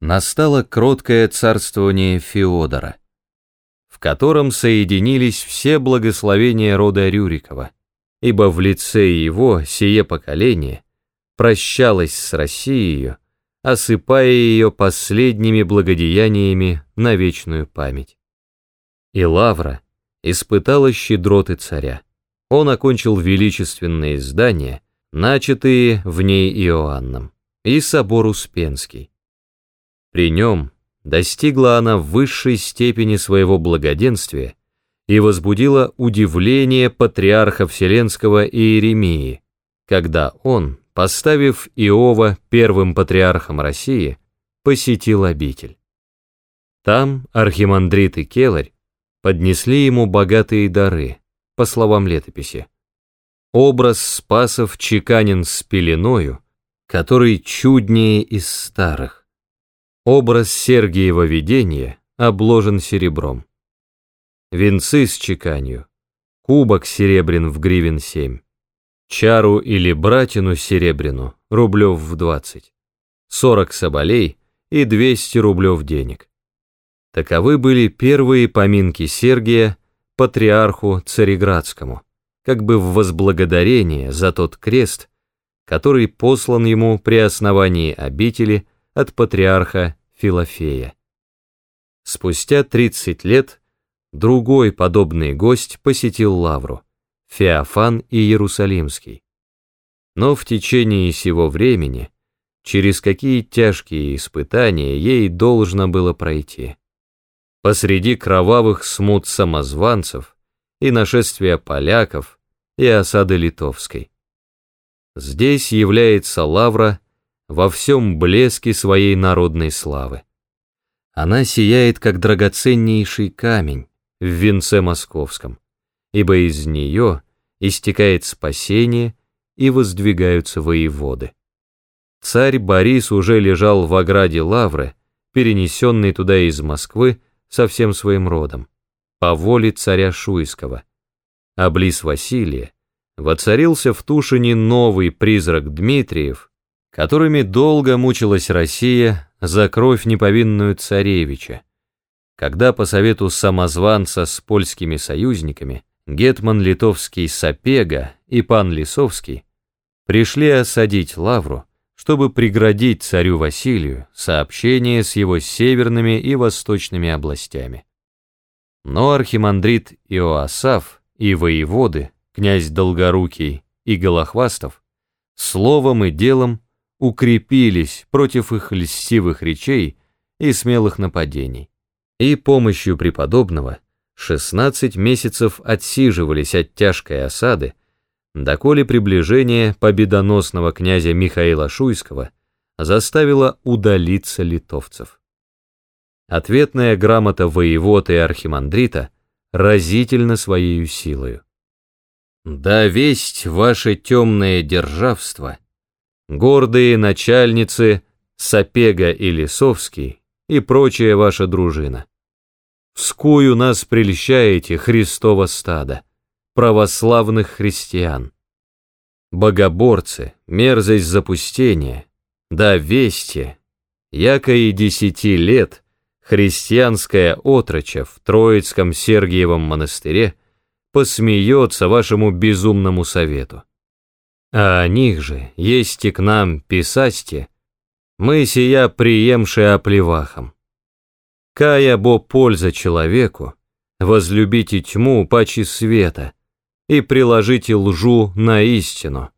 настало кроткое царствование Феодора, в котором соединились все благословения рода Рюрикова, ибо в лице его сие поколение прощалось с Россией, осыпая ее последними благодеяниями на вечную память. И Лавра испытала щедроты царя. Он окончил величественные здания, начатые в ней Иоанном, и собор Успенский. При нем достигла она высшей степени своего благоденствия и возбудила удивление патриарха Вселенского Иеремии, когда он, поставив Иова первым патриархом России, посетил обитель. Там архимандрит и келарь поднесли ему богатые дары, по словам летописи. Образ Спасов чеканен с пеленою, который чуднее из старых. Образ Сергиева видения обложен серебром. Венцы с чеканью, кубок серебрян в гривен семь, чару или братину серебряну рублев в двадцать, сорок соболей и двести рублев денег. Таковы были первые поминки Сергия патриарху Цареградскому, как бы в возблагодарение за тот крест, который послан ему при основании обители от патриарха Филофея. Спустя 30 лет другой подобный гость посетил Лавру, Феофан и Иерусалимский. Но в течение сего времени, через какие тяжкие испытания ей должно было пройти. Посреди кровавых смут самозванцев и нашествия поляков и осады литовской. Здесь является Лавра во всем блеске своей народной славы. Она сияет, как драгоценнейший камень в венце московском, ибо из нее истекает спасение и воздвигаются воеводы. Царь Борис уже лежал в ограде Лавры, перенесенный туда из Москвы со всем своим родом, по воле царя Шуйского. А близ Василия воцарился в Тушине новый призрак Дмитриев, которыми долго мучилась Россия за кровь неповинную царевича, когда по совету самозванца с польскими союзниками гетман литовский Сапега и пан Лисовский пришли осадить Лавру, чтобы преградить царю Василию сообщение с его северными и восточными областями. Но архимандрит Иоасав и воеводы, князь Долгорукий и Голохвастов, словом и делом укрепились против их льстивых речей и смелых нападений, и помощью преподобного 16 месяцев отсиживались от тяжкой осады, доколе приближение победоносного князя Михаила Шуйского заставило удалиться литовцев. Ответная грамота воевода и архимандрита разительно своей силою. «Да весть ваше темное державство, гордые начальницы Сапега и Лисовский и прочая ваша дружина. Вскую нас прельщаете, Христово стадо православных христиан. Богоборцы, мерзость запустения, да вести, яко и десяти лет христианская отроча в Троицком Сергиевом монастыре посмеется вашему безумному совету. А о них же, есть и к нам писасте, мы сия приемшие оплевахом. Кая бо польза человеку, возлюбите тьму паче света, и приложите лжу на истину,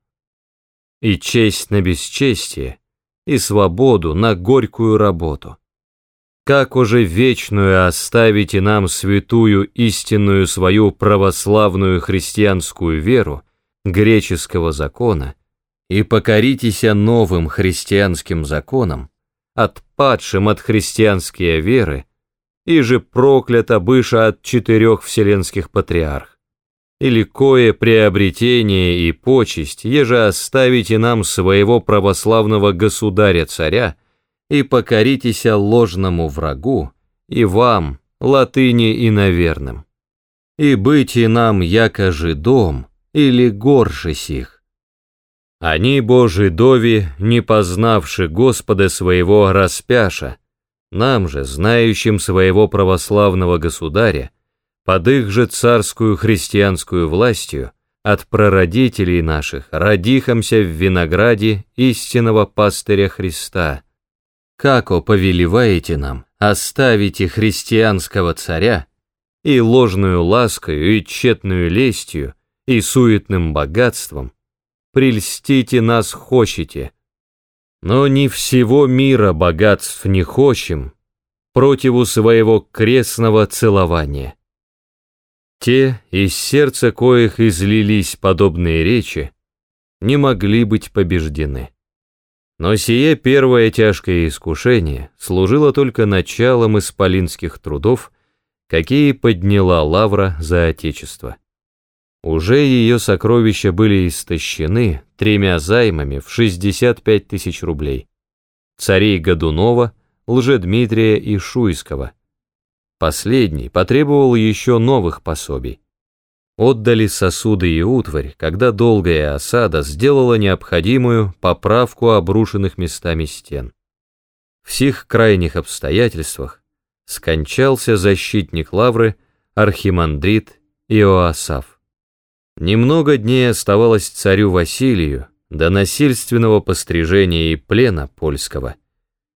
и честь на бесчестие, и свободу на горькую работу. Как уже вечную оставите нам святую истинную свою православную христианскую веру, греческого закона, и покоритеся новым христианским законам, отпадшим от христианские веры, и же проклята быша от четырех вселенских патриарх или кое приобретение и почесть, еже оставите нам своего православного государя-царя и покоритеся ложному врагу, и вам, латыни и наверным. И быть и нам яко жидом, или горше сих. Они, Божи дови, не познавши Господа своего распяша, Нам же, знающим своего православного государя, под их же царскую христианскую властью, от прародителей наших, родихомся в винограде истинного пастыря Христа. Како повелеваете нам, оставите христианского царя, и ложную ласкою, и тщетную лестью, и суетным богатством, прельстите нас хочете, но не всего мира богатств не хочем, противу своего крестного целования. Те, из сердца коих излились подобные речи, не могли быть побеждены. Но сие первое тяжкое искушение служило только началом исполинских трудов, какие подняла Лавра за Отечество. Уже ее сокровища были истощены тремя займами в 65 тысяч рублей. Царей Годунова, Лжедмитрия и Шуйского – Последний потребовал еще новых пособий. Отдали сосуды и утварь, когда долгая осада сделала необходимую поправку обрушенных местами стен. В сих крайних обстоятельствах скончался защитник Лавры архимандрит Иоасав. Немного дней оставалось царю Василию до насильственного пострижения и плена польского –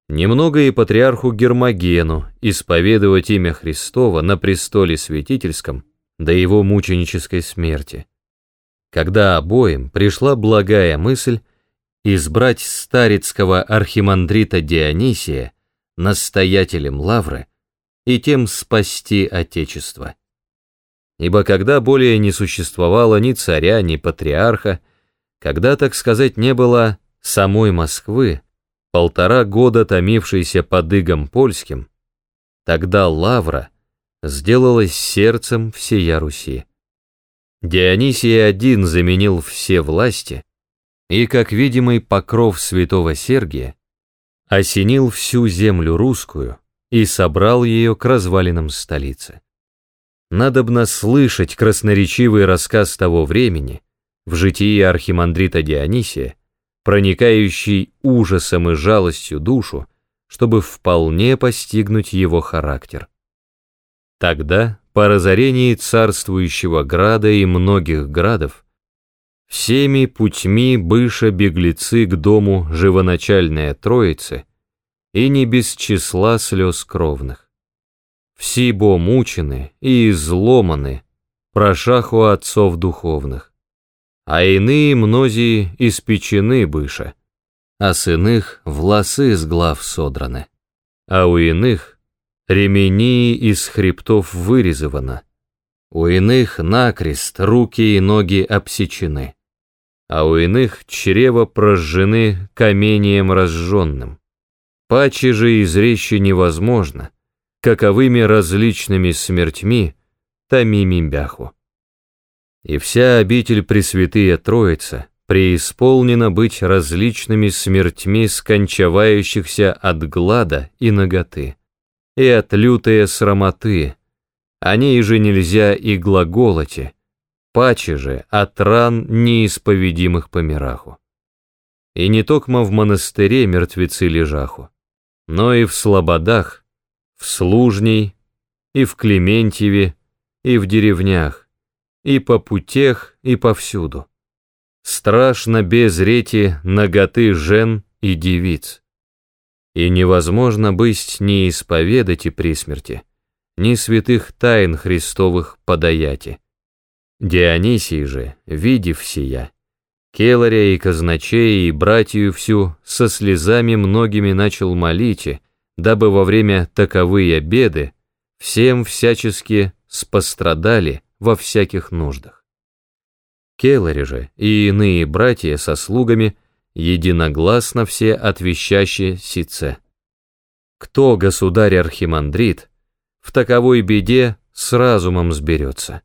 Немного и патриарху Гермогену исповедовать имя Христова на престоле святительском до его мученической смерти. Когда обоим пришла благая мысль избрать старецкого архимандрита Дионисия настоятелем Лавры и тем спасти Отечество. Ибо когда более не существовало ни царя, ни патриарха, когда, так сказать, не было самой Москвы, полтора года томившийся под игом польским, тогда Лавра сделалась сердцем всея Руси. Дионисий один заменил все власти, и, как видимый покров святого Сергия, осенил всю землю русскую и собрал ее к развалинам столицы. Надобно слышать красноречивый рассказ того времени в житии архимандрита Дионисия, проникающий ужасом и жалостью душу, чтобы вполне постигнуть его характер. Тогда, по разорении царствующего града и многих градов, всеми путьми быша беглецы к дому живоначальная Троицы и не без числа слез кровных. Все бо мучены и изломаны, прошаху отцов духовных а иные мнозии испечены быша, а с иных власы с глав содраны, а у иных ремени из хребтов вырезовано, у иных накрест руки и ноги обсечены, а у иных чрево прожжены камением разжженным. Паче же изречи невозможно, каковыми различными смертьми томими бяху и вся обитель Пресвятые Троица преисполнена быть различными смертьми скончавающихся от глада и наготы, и от лютые срамоты, о ней же нельзя и глаголоте, паче же от ран неисповедимых по мираху. И не токмо в монастыре мертвецы лежаху, но и в слободах, в Служней, и в Клементьеве, и в деревнях, и по путях, и повсюду. Страшно без рети наготы жен и девиц. И невозможно быть ни исповедать и при смерти, ни святых тайн Христовых подаяти. Дионисий же, видев сия, Келаря и казначея и братью всю со слезами многими начал молить, дабы во время таковые обеды всем всячески спострадали во всяких нуждах. Келлари же и иные братья со слугами единогласно все отвещаще сице. Кто, государь-архимандрит, в таковой беде с разумом сберется.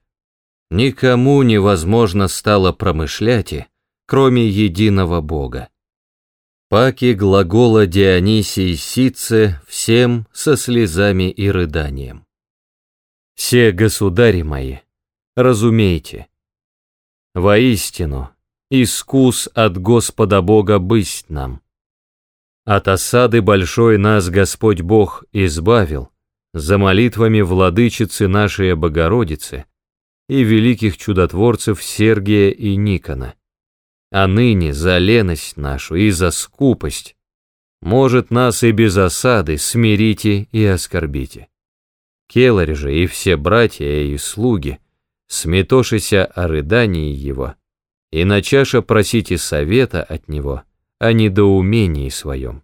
Никому невозможно стало промышлять, кроме единого Бога. Паки глагола Дионисий Сице всем со слезами и рыданием. Все государи мои, разумейте. Воистину, искус от Господа Бога бысть нам. От осады большой нас Господь Бог избавил, за молитвами владычицы нашей Богородицы и великих чудотворцев Сергия и Никона. А ныне за леность нашу и за скупость, может, нас и без осады смирите и оскорбите. Келарь же и все братья и слуги, сметошися о рыдании его, и начаша просите совета от него о недоумении своем.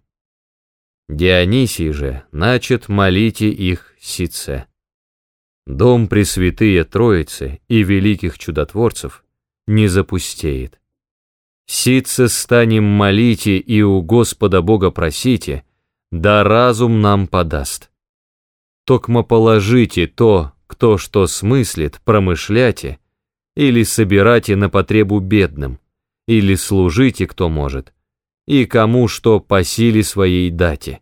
Дионисий же начат молите их сице. Дом Пресвятые Троицы и великих чудотворцев не запустеет. Сице станем молите и у Господа Бога просите, да разум нам подаст. Токмо положите то, кто что смыслит, промышляйте, или собирайте на потребу бедным, или служите, кто может, и кому что по силе своей дате.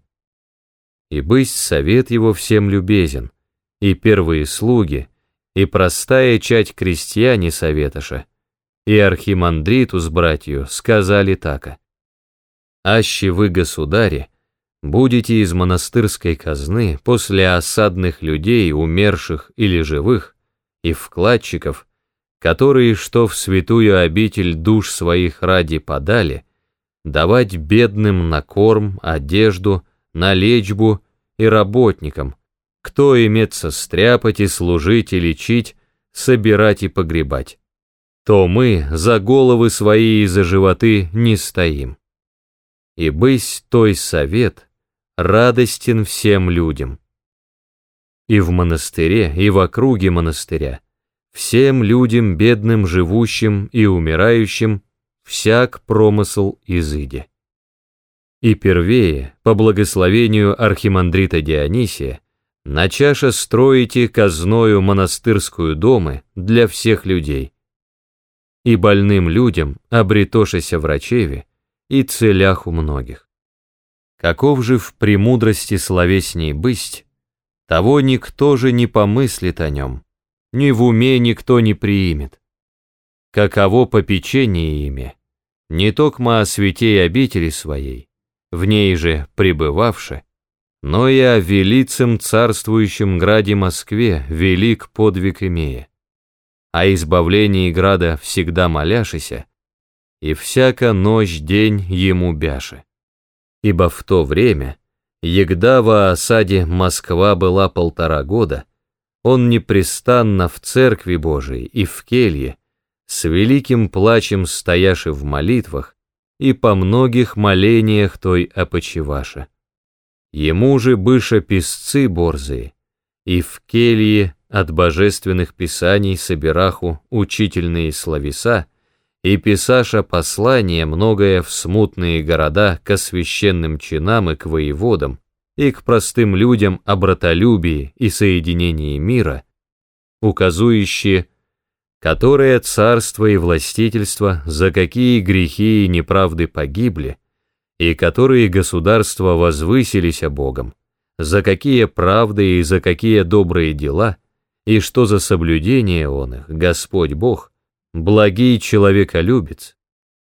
И быть совет его всем любезен, и первые слуги, и простая чать крестьяне советоша, и архимандриту с братью сказали така. «Аще вы, государи, будете из монастырской казны после осадных людей, умерших или живых, и вкладчиков, которые что в святую обитель душ своих ради подали, давать бедным на корм, одежду, на лечбу и работникам, кто имеется стряпать и служить и лечить, собирать и погребать то мы за головы свои и за животы не стоим. И бысь той совет радостен всем людям. И в монастыре, и в округе монастыря, всем людям, бедным, живущим и умирающим, всяк промысл изыди. И первее, по благословению архимандрита Дионисия, на чаше строите казною монастырскую домы для всех людей, и больным людям, обретошися врачеве, и целях у многих. Каков же в премудрости словесней бысть, того никто же не помыслит о нем, ни в уме никто не приимет. Каково попечение ими, не токмо о святей обители своей, в ней же пребывавши, но и о велицем царствующем граде Москве велик подвиг имея о избавлении града всегда моляшися, и всяко ночь день ему бяше. Ибо в то время, егда во осаде Москва была полтора года, он непрестанно в церкви Божией и в келье, с великим плачем стояши в молитвах и по многих молениях той опочеваше. Ему же быша песцы борзые, и в келье от божественных писаний собираху учительные словеса, и писаша послание многое в смутные города к священным чинам и к воеводам, и к простым людям о братолюбии и соединении мира, указующие, которые царство и властительство за какие грехи и неправды погибли, и которые государства возвысились о Богом, за какие правды и за какие добрые дела, и что за соблюдение он их, Господь Бог, благий человеколюбец,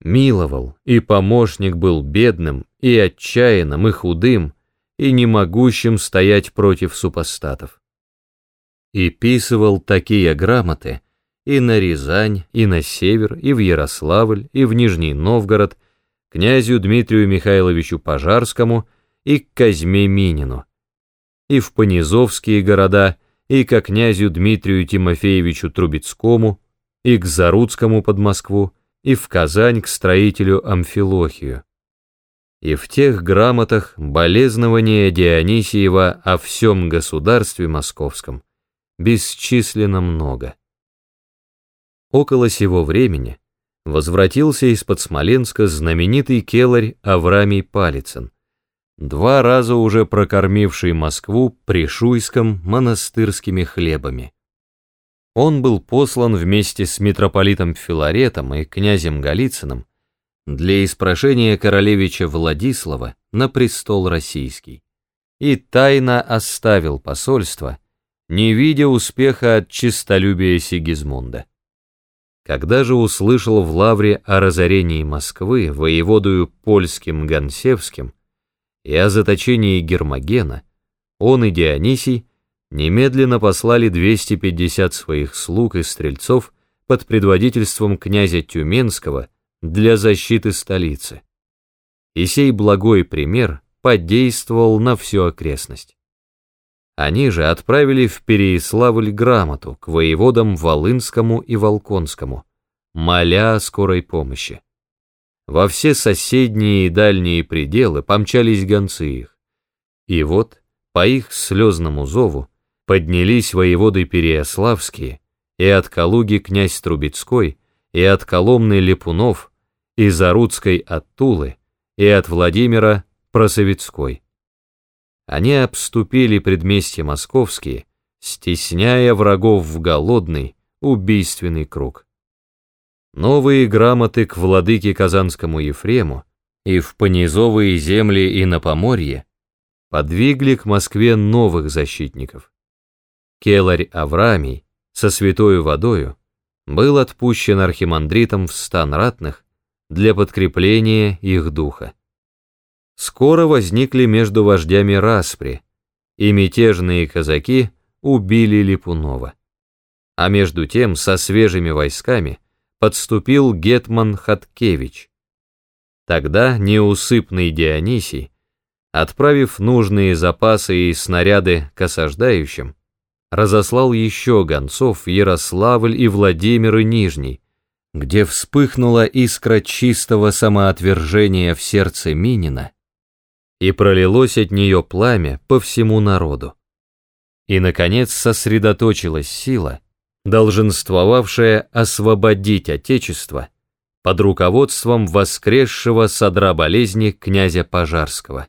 миловал, и помощник был бедным, и отчаянным, и худым, и не могущим стоять против супостатов. И писывал такие грамоты и на Рязань, и на север, и в Ярославль, и в Нижний Новгород, князю Дмитрию Михайловичу Пожарскому, и к Казьме Минину, и в Понизовские города, и к князю Дмитрию Тимофеевичу Трубецкому, и к Заруцкому под Москву, и в Казань к строителю Амфилохию. И в тех грамотах болезнование Дионисиева о всем государстве московском бесчисленно много. Около сего времени возвратился из-под Смоленска знаменитый келарь Аврамий Палицын, два раза уже прокормивший Москву при Шуйском монастырскими хлебами. Он был послан вместе с митрополитом Филаретом и князем Голицыным для испрошения королевича Владислава на престол российский и тайно оставил посольство, не видя успеха от честолюбия Сигизмунда. Когда же услышал в Лавре о разорении Москвы воеводою польским Гонсевским, и о заточении Гермогена, он и Дионисий немедленно послали 250 своих слуг и стрельцов под предводительством князя Тюменского для защиты столицы. И сей благой пример подействовал на всю окрестность. Они же отправили в Переяславль грамоту к воеводам Волынскому и Волконскому, моля о скорой помощи. Во все соседние и дальние пределы помчались гонцы их. И вот, по их слезному зову, поднялись воеводы Переяславские, и от Калуги князь Трубецкой, и от Коломны Лепунов, и Заруцкой от Тулы, и от Владимира Просовицкой. Они обступили предместья московские, стесняя врагов в голодный, убийственный круг. Новые грамоты к владыке Казанскому Ефрему и в понизовые земли и на Поморье подвигли к Москве новых защитников. Келарь Авраамий со святою водою был отпущен архимандритом в стан ратных для подкрепления их духа скоро возникли между вождями распри, и мятежные казаки убили Липунова. А между тем со свежими войсками подступил гетман Хаткевич. Тогда неусыпный Дионисий, отправив нужные запасы и снаряды к осаждающим, разослал еще гонцов в Ярославль и Владимир и Нижний, где вспыхнула искра чистого самоотвержения в сердце Минина, и пролилось от нее пламя по всему народу. И, наконец, сосредоточилась сила, долженствовавшая освободить Отечество под руководством воскресшего содра болезни князя Пожарского.